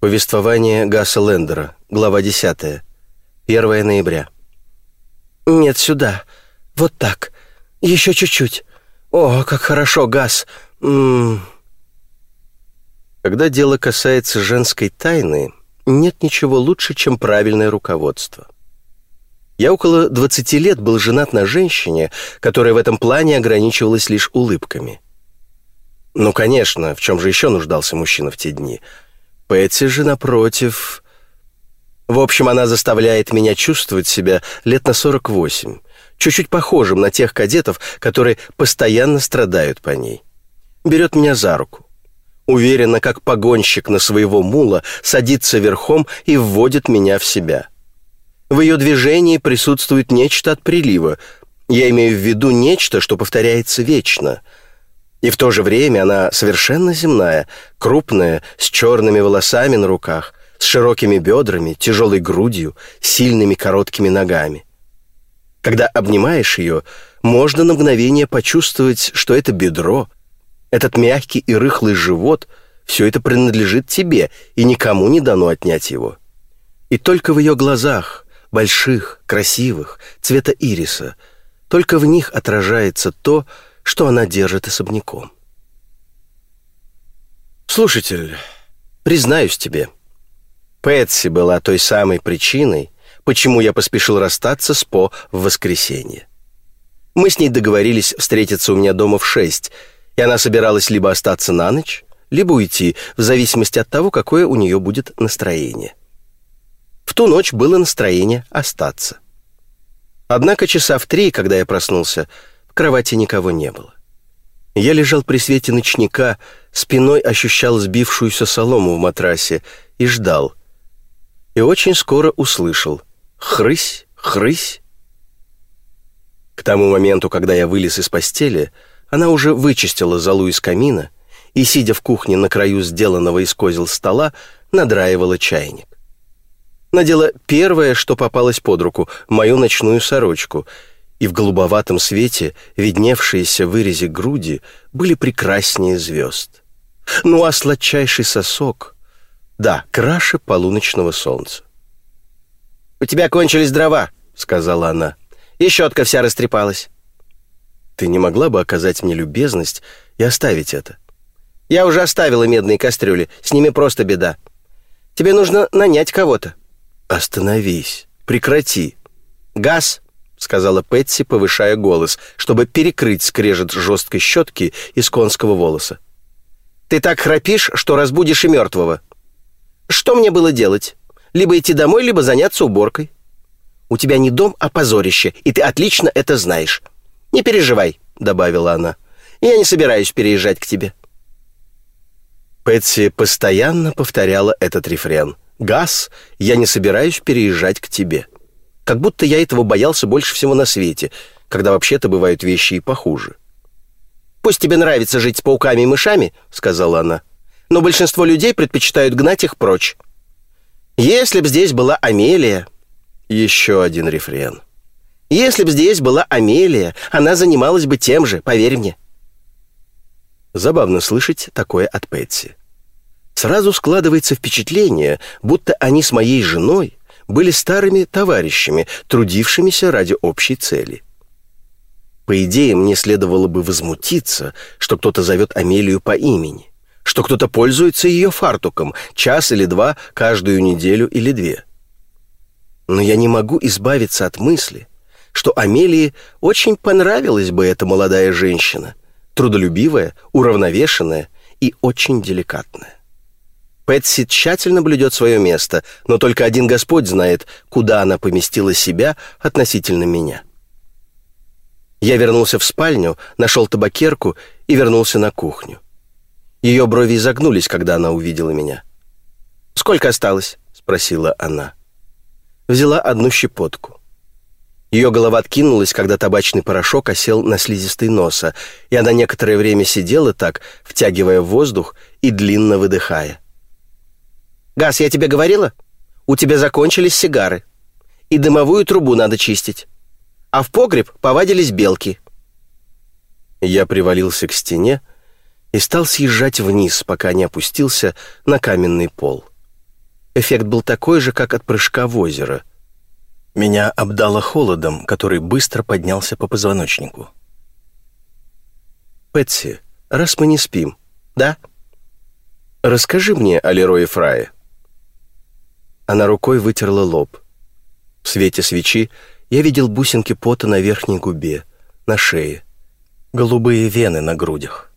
Повествование Гасса Лендера, глава 10. 1 ноября. «Нет, сюда. Вот так. Еще чуть-чуть. О, как хорошо, Гасс. М -м. Когда дело касается женской тайны, нет ничего лучше, чем правильное руководство. Я около 20 лет был женат на женщине, которая в этом плане ограничивалась лишь улыбками. Ну, конечно, в чем же еще нуждался мужчина в те дни? Пэтси же, напротив... В общем, она заставляет меня чувствовать себя лет на 48, чуть-чуть похожим на тех кадетов, которые постоянно страдают по ней. Берет меня за руку уверенно, как погонщик на своего мула, садится верхом и вводит меня в себя. В ее движении присутствует нечто от прилива. Я имею в виду нечто, что повторяется вечно. И в то же время она совершенно земная, крупная, с черными волосами на руках, с широкими бедрами, тяжелой грудью, сильными короткими ногами. Когда обнимаешь ее, можно на мгновение почувствовать, что это бедро — этот мягкий и рыхлый живот — все это принадлежит тебе, и никому не дано отнять его. И только в ее глазах, больших, красивых, цвета ириса, только в них отражается то, что она держит особняком. Слушатель, признаюсь тебе, Пэтси была той самой причиной, почему я поспешил расстаться с По в воскресенье. Мы с ней договорились встретиться у меня дома в шесть — и она собиралась либо остаться на ночь, либо уйти, в зависимости от того, какое у нее будет настроение. В ту ночь было настроение остаться. Однако часа в три, когда я проснулся, кровати никого не было. Я лежал при свете ночника, спиной ощущал сбившуюся солому в матрасе и ждал. И очень скоро услышал «хрысь, хрысь». К тому моменту, когда я вылез из постели, она уже вычистила золу из камина и, сидя в кухне на краю сделанного из козел стола, надраивала чайник. Надела первое, что попалось под руку, мою ночную сорочку, и в голубоватом свете видневшиеся в вырезе груди были прекраснее звезд. Ну а сладчайший сосок, да, краше полуночного солнца. «У тебя кончились дрова», — сказала она, — «и щетка вся растрепалась». Ты не могла бы оказать мне любезность и оставить это?» «Я уже оставила медные кастрюли. С ними просто беда. Тебе нужно нанять кого-то». «Остановись. Прекрати». «Газ», — сказала Пэтси, повышая голос, чтобы перекрыть скрежет жесткой щетки из конского волоса. «Ты так храпишь, что разбудишь и мертвого. Что мне было делать? Либо идти домой, либо заняться уборкой. У тебя не дом, а позорище, и ты отлично это знаешь. «Не переживай», — добавила она. «Я не собираюсь переезжать к тебе». Пэтси постоянно повторяла этот рефрен. «Газ, я не собираюсь переезжать к тебе». Как будто я этого боялся больше всего на свете, когда вообще-то бывают вещи и похуже. «Пусть тебе нравится жить с пауками и мышами», — сказала она, «но большинство людей предпочитают гнать их прочь. Если б здесь была Амелия...» Еще один рефрен. Если бы здесь была Амелия, она занималась бы тем же, поверь мне». Забавно слышать такое от Пэтси. Сразу складывается впечатление, будто они с моей женой были старыми товарищами, трудившимися ради общей цели. По идее, мне следовало бы возмутиться, что кто-то зовет Амелию по имени, что кто-то пользуется ее фартуком час или два каждую неделю или две. Но я не могу избавиться от мысли, что Амелии очень понравилась бы эта молодая женщина, трудолюбивая, уравновешенная и очень деликатная. Пэтси тщательно блюдет свое место, но только один Господь знает, куда она поместила себя относительно меня. Я вернулся в спальню, нашел табакерку и вернулся на кухню. Ее брови изогнулись, когда она увидела меня. «Сколько осталось?» — спросила она. Взяла одну щепотку. Ее голова откинулась, когда табачный порошок осел на слизистой носа, и она некоторое время сидела так, втягивая воздух и длинно выдыхая. «Газ, я тебе говорила? У тебя закончились сигары. И дымовую трубу надо чистить. А в погреб повадились белки». Я привалился к стене и стал съезжать вниз, пока не опустился на каменный пол. Эффект был такой же, как от прыжка в озеро. Меня обдало холодом, который быстро поднялся по позвоночнику. «Пэтси, раз мы не спим, да? Расскажи мне о Лерое Фрае». Она рукой вытерла лоб. В свете свечи я видел бусинки пота на верхней губе, на шее, голубые вены на грудях.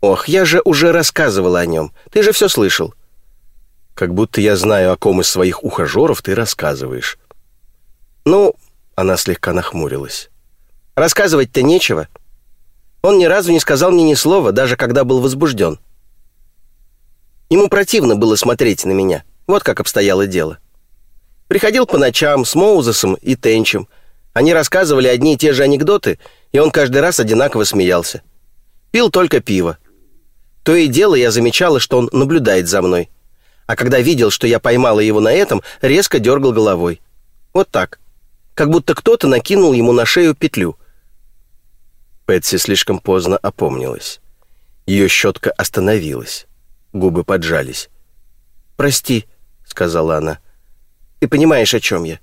«Ох, я же уже рассказывал о нем. Ты же все слышал». «Как будто я знаю, о ком из своих ухажеров ты рассказываешь». «Ну...» — она слегка нахмурилась. «Рассказывать-то нечего. Он ни разу не сказал мне ни слова, даже когда был возбужден. Ему противно было смотреть на меня. Вот как обстояло дело. Приходил по ночам с Моузесом и Тенчем. Они рассказывали одни и те же анекдоты, и он каждый раз одинаково смеялся. Пил только пиво. То и дело я замечала, что он наблюдает за мной. А когда видел, что я поймала его на этом, резко дергал головой. Вот так. Как будто кто-то накинул ему на шею петлю. Пэтси слишком поздно опомнилась. Ее щетка остановилась. Губы поджались. «Прости», — сказала она. «Ты понимаешь, о чем я?»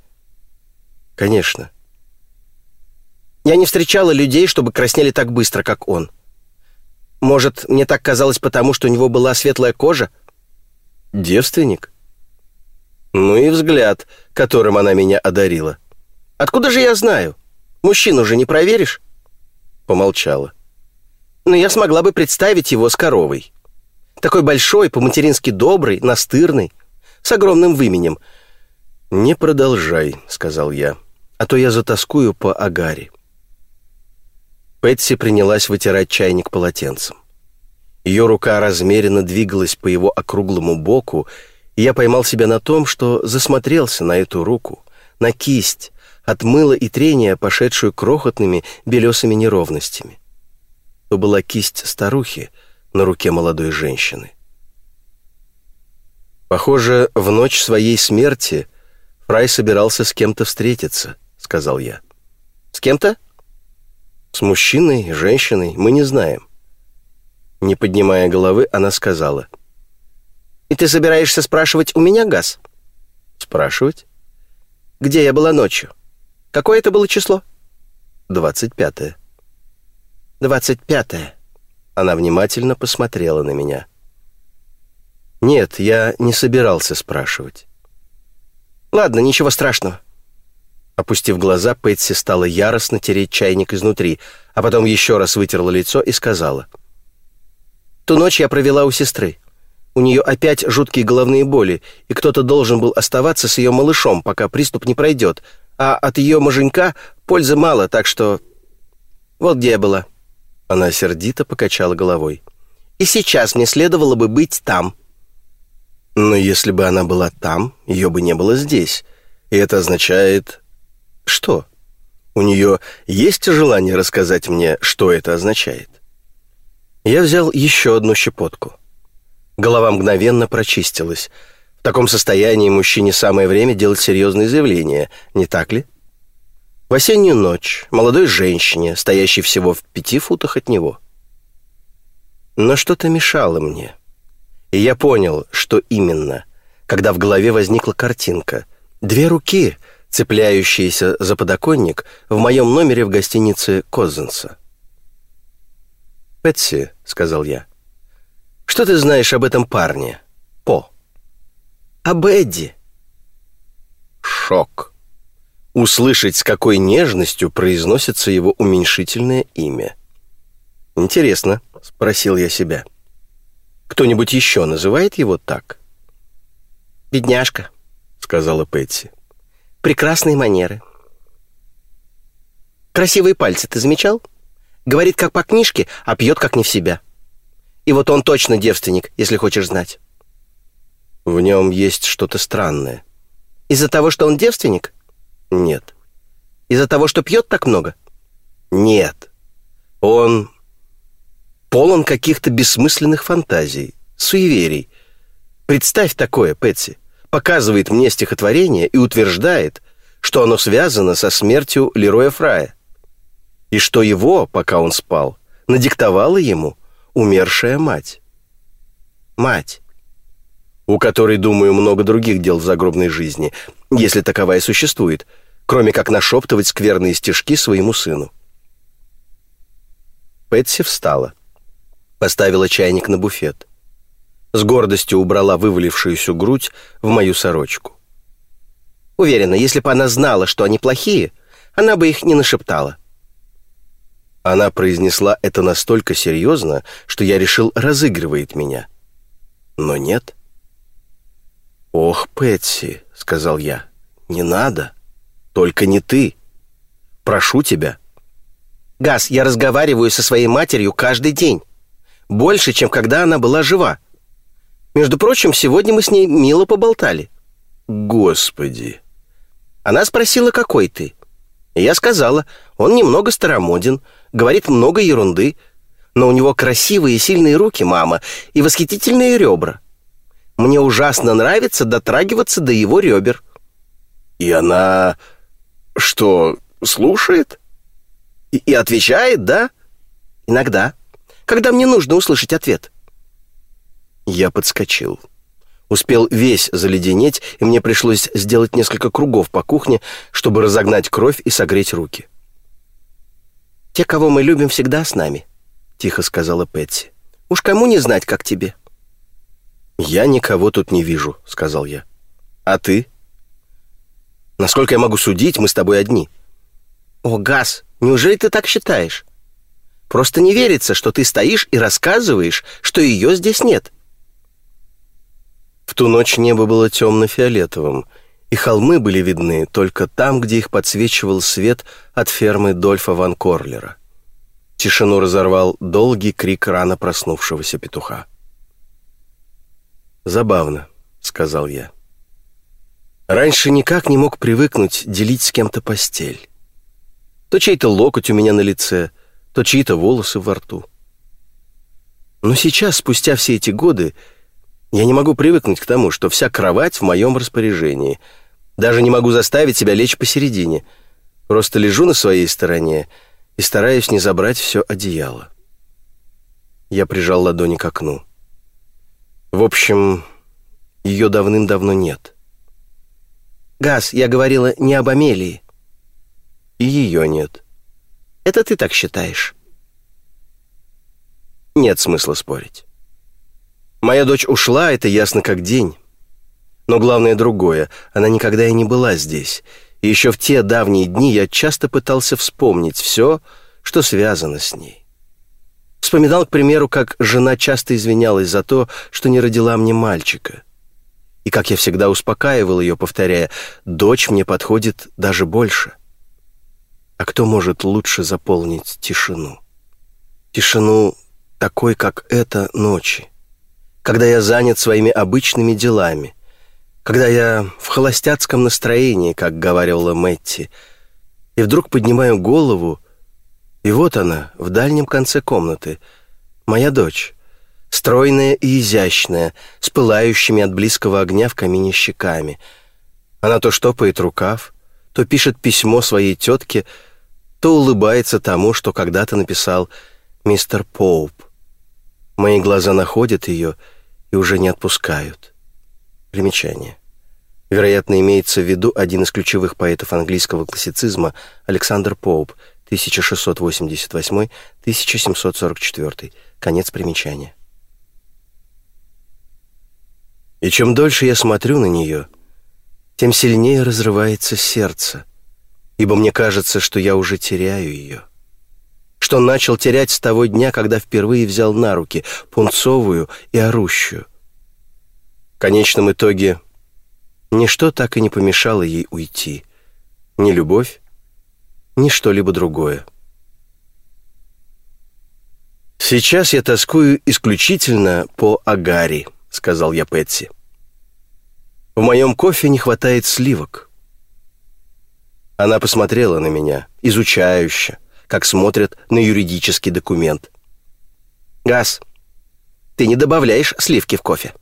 «Конечно». Я не встречала людей, чтобы краснели так быстро, как он. Может, мне так казалось потому, что у него была светлая кожа? Девственник? Ну и взгляд, которым она меня одарила. Откуда же я знаю? Мужчину же не проверишь? Помолчала. Но я смогла бы представить его с коровой. Такой большой, по-матерински добрый, настырный, с огромным выменем. «Не продолжай», — сказал я, — «а то я затаскую по агаре». Пэтси принялась вытирать чайник полотенцем. Ее рука размеренно двигалась по его округлому боку, и я поймал себя на том, что засмотрелся на эту руку, на кисть, от мыла и трения, пошедшую крохотными белесыми неровностями. То была кисть старухи на руке молодой женщины. «Похоже, в ночь своей смерти Фрай собирался с кем-то встретиться», — сказал я. «С кем-то?» С мужчиной, женщиной, мы не знаем. Не поднимая головы, она сказала. «И ты собираешься спрашивать у меня газ?» «Спрашивать?» «Где я была ночью? Какое это было число?» «Двадцать пятое». «Двадцать пятое». Она внимательно посмотрела на меня. «Нет, я не собирался спрашивать». «Ладно, ничего страшного. Опустив глаза, Пэтси стала яростно тереть чайник изнутри, а потом еще раз вытерла лицо и сказала. «Ту ночь я провела у сестры. У нее опять жуткие головные боли, и кто-то должен был оставаться с ее малышом, пока приступ не пройдет, а от ее муженька пользы мало, так что... Вот где я была». Она сердито покачала головой. «И сейчас мне следовало бы быть там». «Но если бы она была там, ее бы не было здесь. И это означает, что? У нее есть желание рассказать мне, что это означает? Я взял еще одну щепотку. Голова мгновенно прочистилась. В таком состоянии мужчине самое время делать серьезные заявления, не так ли? В осеннюю ночь молодой женщине, стоящей всего в пяти футах от него. Но что-то мешало мне. И я понял, что именно, когда в голове возникла картинка. Две руки — цепляющиеся за подоконник в моем номере в гостинице Козенса. «Пэтси», — сказал я, — «что ты знаешь об этом парне, По?» «Об Эдди». Шок. Услышать, с какой нежностью произносится его уменьшительное имя. «Интересно», — спросил я себя. «Кто-нибудь еще называет его так?» «Бедняжка», — сказала Пэтси прекрасные манеры. Красивые пальцы ты замечал? Говорит, как по книжке, а пьет, как не в себя. И вот он точно девственник, если хочешь знать. В нем есть что-то странное. Из-за того, что он девственник? Нет. Из-за того, что пьет так много? Нет. Он полон каких-то бессмысленных фантазий, суеверий. Представь такое, Пэтси показывает мне стихотворение и утверждает, что оно связано со смертью Лероя Фрая, и что его, пока он спал, надиктовала ему умершая мать. Мать. у которой, думаю, много других дел в загробной жизни, если таковая существует, кроме как нашептывать скверные стишки своему сыну. Пэтси встала, поставила чайник на буфет. С гордостью убрала вывалившуюся грудь в мою сорочку. Уверена, если бы она знала, что они плохие, она бы их не нашептала. Она произнесла это настолько серьезно, что я решил, разыгрывает меня. Но нет. «Ох, Пэтси», — сказал я, — «не надо. Только не ты. Прошу тебя». «Газ, я разговариваю со своей матерью каждый день. Больше, чем когда она была жива. Между прочим, сегодня мы с ней мило поболтали». «Господи!» Она спросила, какой ты. И я сказала, он немного старомоден, говорит много ерунды, но у него красивые и сильные руки, мама, и восхитительные ребра. Мне ужасно нравится дотрагиваться до его ребер». «И она... что, слушает?» и, «И отвечает, да?» «Иногда. Когда мне нужно услышать ответ». Я подскочил. Успел весь заледенеть, и мне пришлось сделать несколько кругов по кухне, чтобы разогнать кровь и согреть руки. «Те, кого мы любим, всегда с нами», — тихо сказала Пэтси. «Уж кому не знать, как тебе?» «Я никого тут не вижу», — сказал я. «А ты?» «Насколько я могу судить, мы с тобой одни». «О, Газ, неужели ты так считаешь? Просто не верится, что ты стоишь и рассказываешь, что ее здесь нет». В ту ночь небо было темно-фиолетовым, и холмы были видны только там, где их подсвечивал свет от фермы Дольфа ван Корлера. Тишину разорвал долгий крик рано проснувшегося петуха. «Забавно», — сказал я. Раньше никак не мог привыкнуть делить с кем-то постель. То чей-то локоть у меня на лице, то чьи-то волосы во рту. Но сейчас, спустя все эти годы, я не могу привыкнуть к тому, что вся кровать в моем распоряжении. Даже не могу заставить себя лечь посередине. Просто лежу на своей стороне и стараюсь не забрать все одеяло. Я прижал ладони к окну. В общем, ее давным-давно нет. «Газ, я говорила не об Амелии». И ее нет. Это ты так считаешь? Нет смысла спорить. Моя дочь ушла, это ясно как день. Но главное другое, она никогда и не была здесь. И еще в те давние дни я часто пытался вспомнить все, что связано с ней. Вспоминал, к примеру, как жена часто извинялась за то, что не родила мне мальчика. И как я всегда успокаивал ее, повторяя, «Дочь мне подходит даже больше». А кто может лучше заполнить тишину? Тишину такой, как эта ночи когда я занят своими обычными делами, когда я в холостяцком настроении, как говорила Мэтти, и вдруг поднимаю голову, и вот она, в дальнем конце комнаты, моя дочь, стройная и изящная, с пылающими от близкого огня в камине щеками. Она то штопает рукав, то пишет письмо своей тетке, то улыбается тому, что когда-то написал мистер Поуп. Мои глаза находят ее — и уже не отпускают. Примечание. Вероятно, имеется в виду один из ключевых поэтов английского классицизма Александр Поуп, 1688-1744. Конец примечания. И чем дольше я смотрю на нее, тем сильнее разрывается сердце, ибо мне кажется, что я уже теряю ее что начал терять с того дня, когда впервые взял на руки пунцовую и орущую. В конечном итоге ничто так и не помешало ей уйти. Ни любовь, ни что-либо другое. «Сейчас я тоскую исключительно по Агари», — сказал я Пэтси. «В моем кофе не хватает сливок». Она посмотрела на меня, изучающе, как смотрят на юридический документ. «Газ, ты не добавляешь сливки в кофе?»